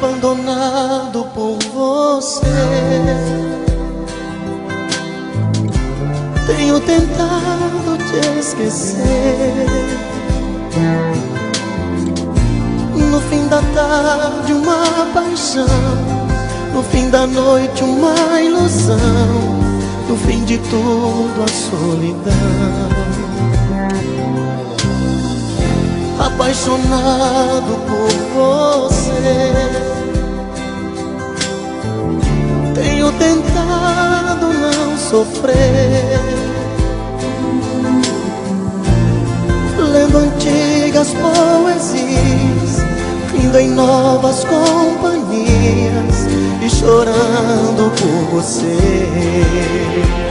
abandonado por você. Tenho tentado te esquecer. No fim da tarde, uma paixão. No fim da noite, uma ilusão. No fim de tudo, a solidão. apaixonado por você. Antigas poesias, indo em novas companhias e chorando por você.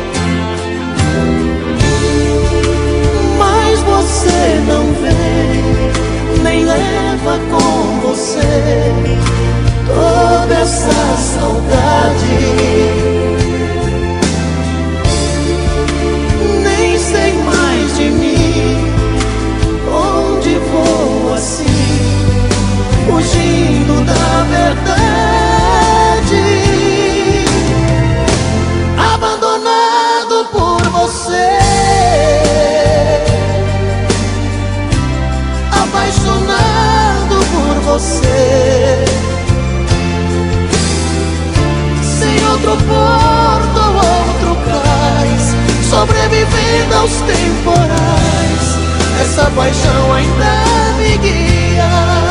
Sobrevivendo aos temporais. Essa paixão ainda me guia.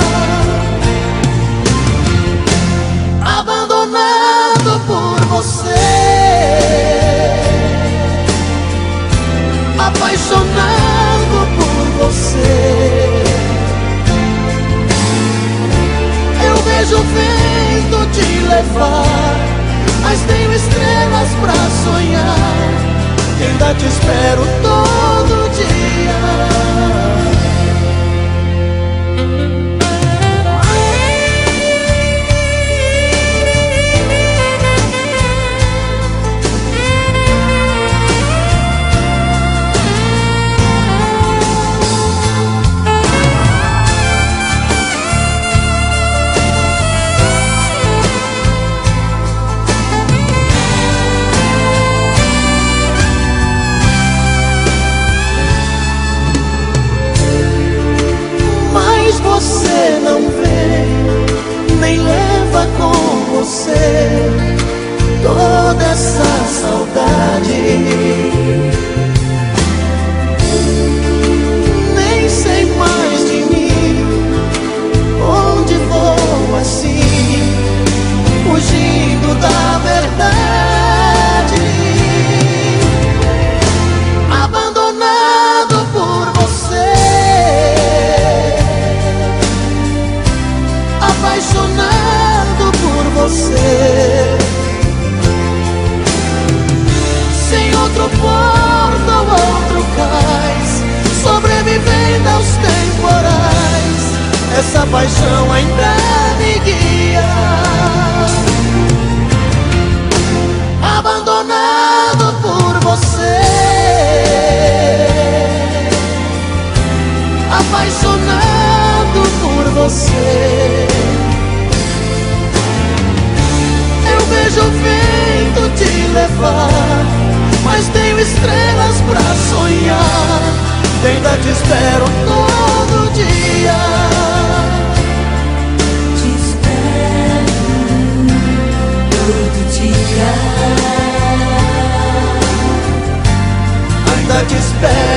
Te espero todo você toda essa saudade. Paixão ainda me guia. Abandonado por você. Apaixonado por você. Eu vejo o vento te levar, mas tenho estrelas pra sonhar. Ainda te espero todo te espero.